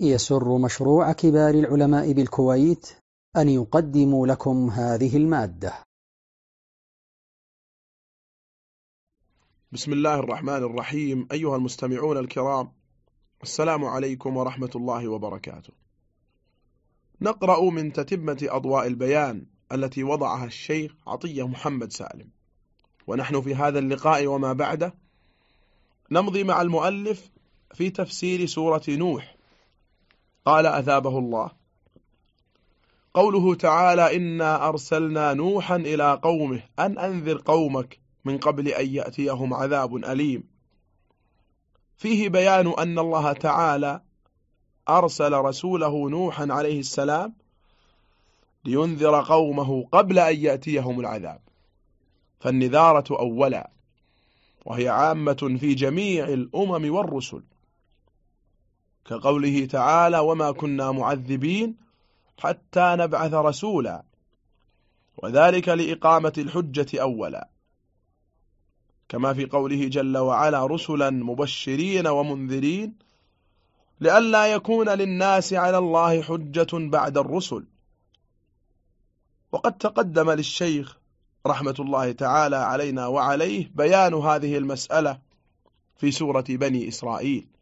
يسر مشروع كبار العلماء بالكويت أن يقدم لكم هذه المادة. بسم الله الرحمن الرحيم. أيها المستمعون الكرام السلام عليكم ورحمة الله وبركاته. نقرأ من تتمة أضواء البيان التي وضعها الشيخ عطية محمد سالم. ونحن في هذا اللقاء وما بعده نمضي مع المؤلف في تفسير سورة نوح. قال أثابه الله. قوله تعالى إنا أرسلنا نوحا إلى قومه أن أنذر قومك من قبل أن يأتيهم عذاب أليم. فيه بيان أن الله تعالى أرسل رسوله نوحا عليه السلام لينذر قومه قبل أن يأتيهم العذاب. فالنذارة أولا وهي عامة في جميع الأمم والرسل. كقوله تعالى وما كنا معذبين حتى نبعث رسولا وذلك لإقامة الحجة أولا. كما في قوله جل وعلا رسلا مبشرين ومنذرين لئلا يكون للناس على الله حجة بعد الرسل. وقد تقدم للشيخ رحمة الله تعالى علينا وعليه بيان هذه المسألة في سورة بني إسرائيل.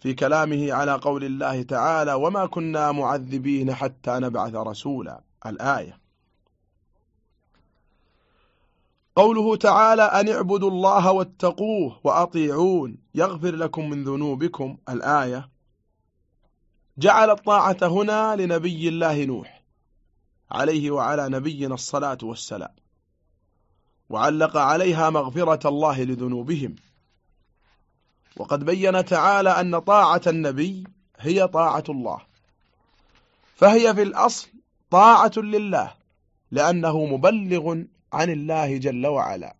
في كلامه على قول الله تعالى وما كنا معذبين حتى نبعث رسولا. الآية. قوله تعالى أن اعبدوا الله واتقوه وأطيعون. يغفر لكم من ذنوبكم. الآية. جعل الطاعة هنا لنبي الله نوح عليه وعلى نبينا الصلاة والسلام وعلق عليها مغفرة الله لذنوبهم. وقد بين تعالى أن طاعة النبي هي طاعة الله فهي في الأصل طاعة لله لأنه مبلغ عن الله جل وعلا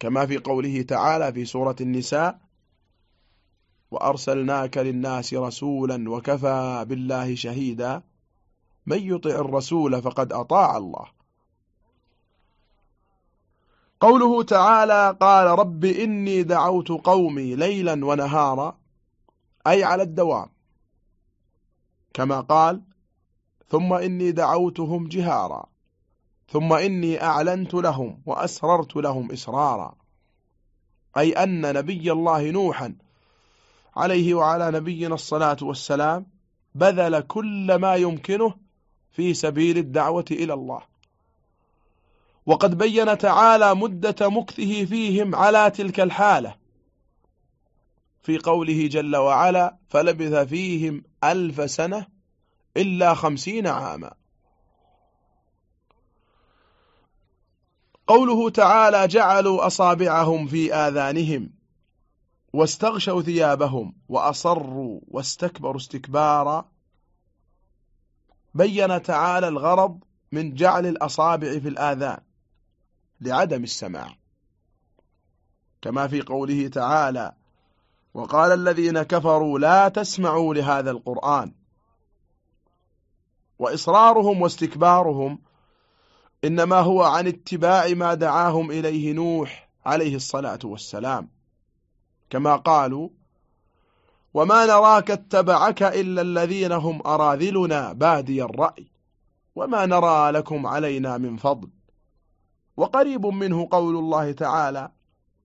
كما في قوله تعالى في سورة النساء وأرسلناك للناس رسولا وكفى بالله شهيدا من يطع الرسول فقد أطاع الله قوله تعالى قال رب إني دعوت قومي ليلا ونهارا أي على الدوام. كما قال ثم إني دعوتهم جهارا ثم إني أعلنت لهم وأسررت لهم إسرارا. أي أن نبي الله نوحا عليه وعلى نبينا الصلاة والسلام بذل كل ما يمكنه في سبيل الدعوة إلى الله. وقد بين تعالى مدة مكثه فيهم على تلك الحالة. في قوله جل وعلا فلبث فيهم ألف سنة إلا خمسين عاما قوله تعالى جعلوا أصابعهم في آذانهم واستغشوا ثيابهم وأصروا واستكبروا استكبارا بين تعالى الغرض من جعل الأصابع في الآذان. لعدم السماع. كما في قوله تعالى وقال الذين كفروا لا تسمعوا لهذا القرآن. وإصرارهم واستكبارهم إنما هو عن اتباع ما دعاهم إليه نوح عليه الصلاة والسلام. كما قالوا وما نراك اتبعك إلا الذين هم أراذلنا بادي الرأي وما نرى لكم علينا من فضل. وقريب منه قول الله تعالى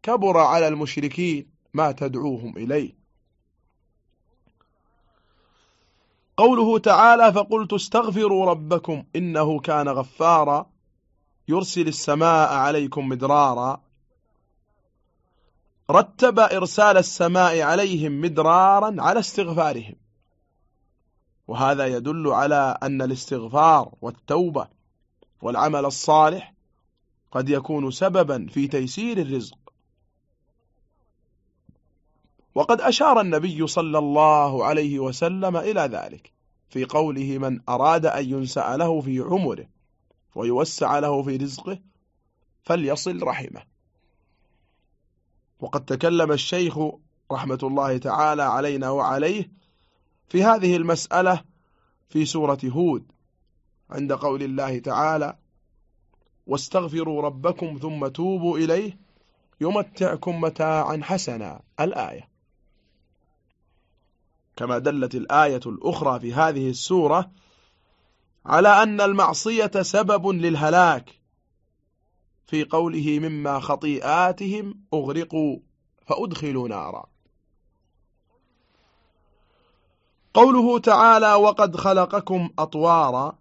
كبر على المشركين ما تدعوهم إليه. قوله تعالى فقلت استغفروا ربكم إنه كان غفارا يرسل السماء عليكم مدرارا. رتب إرسال السماء عليهم مدرارا على استغفارهم. وهذا يدل على أن الاستغفار والتوبة والعمل الصالح قد يكون سببا في تيسير الرزق. وقد أشار النبي صلى الله عليه وسلم إلى ذلك في قوله من أراد أن ينسأ له في عمره ويوسع له في رزقه فليصل رحمه. وقد تكلم الشيخ رحمة الله تعالى علينا وعليه في هذه المسألة في سورة هود عند قول الله تعالى واستغفروا ربكم ثم توبوا إليه يمتعكم متاعا حسنا. الآية. كما دلت الآية الأخرى في هذه السورة على أن المعصية سبب للهلاك. في قوله مما خطيئاتهم أغرقوا فأدخلوا نارا. قوله تعالى وقد خلقكم أطوارا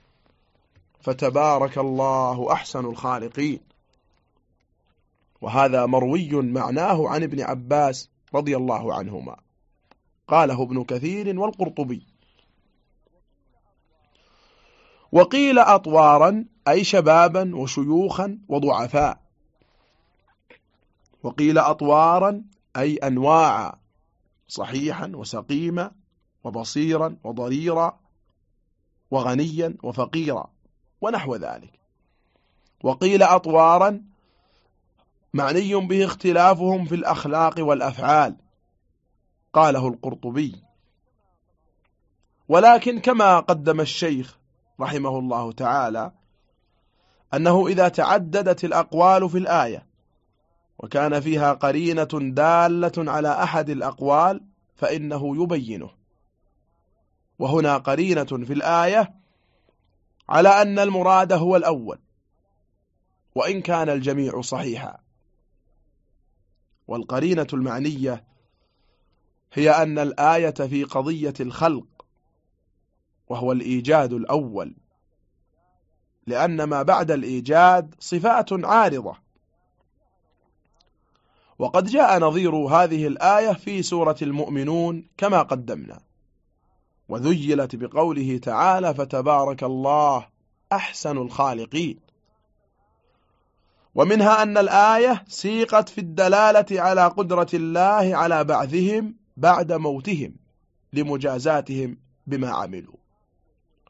فتبارك الله أحسن الخالقين. وهذا مروي معناه عن ابن عباس رضي الله عنهما. قاله ابن كثير والقرطبي. وقيل أطوارا أي شبابا وشيوخا وضعفاء. وقيل أطوارا أي أنواعا صحيحا وسقيما وبصيرا وضريرا وغنيا وفقيرا. ونحو ذلك. وقيل أطوارا معني به اختلافهم في الأخلاق والأفعال قاله القرطبي. ولكن كما قدم الشيخ رحمه الله تعالى أنه إذا تعددت الأقوال في الآية وكان فيها قرينة دالة على أحد الأقوال فإنه يبينه. وهنا قرينة في الآية على أن المراد هو الأول. وإن كان الجميع صحيحا. والقرينة المعنية هي أن الآية في قضية الخلق وهو الإيجاد الأول. لأن ما بعد الإيجاد صفات عارضة. وقد جاء نظير هذه الآية في سورة المؤمنون كما قدمنا. وذيلت بقوله تعالى فتبارك الله أحسن الخالقين. ومنها أن الآية سيقت في الدلالة على قدرة الله على بعثهم بعد موتهم لمجازاتهم بما عملوا.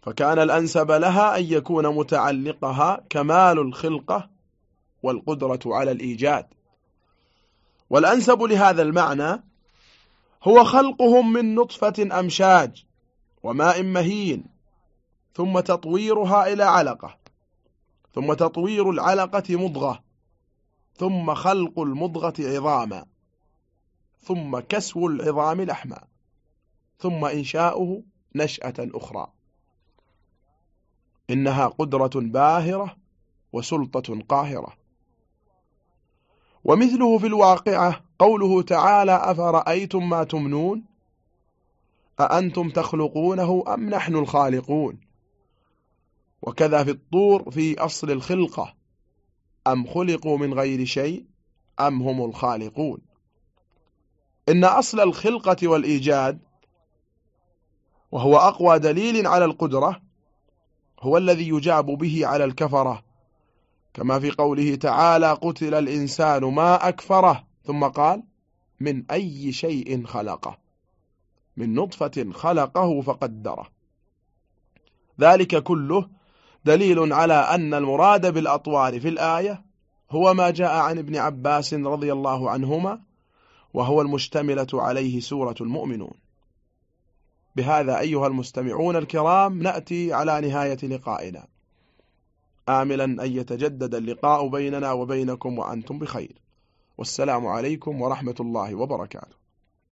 فكان الأنسب لها أن يكون متعلقها كمال الخلقة والقدرة على الإيجاد. والأنسب لهذا المعنى هو خلقهم من نطفة أمشاج وماء مهين ثم تطويرها إلى علقة ثم تطوير العلقة مضغة ثم خلق المضغة عظاما ثم كسو العظام لحما ثم إنشاؤه نشأة أخرى. إنها قدرة باهرة وسلطة قاهرة. ومثله في الواقعة قوله تعالى أفرأيتم ما تمنون؟ أأنتم تخلقونه أم نحن الخالقون؟ وكذا في الطور في أصل الخلقة أم خلقوا من غير شيء أم هم الخالقون؟ إن أصل الخلقة والإيجاد وهو أقوى دليل على القدرة هو الذي يجاب به على الكفرة. كما في قوله تعالى قتل الإنسان ما أكفره ثم قال من أي شيء خلقه. من نطفة خلقه فقدره. ذلك كله دليل على أن المراد بالأطوار في الآية هو ما جاء عن ابن عباس رضي الله عنهما وهو المشتملة عليه سورة المؤمنون. بهذا أيها المستمعون الكرام نأتي على نهاية لقائنا. آملا أن يتجدد اللقاء بيننا وبينكم وأنتم بخير. والسلام عليكم ورحمة الله وبركاته.